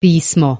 pismo.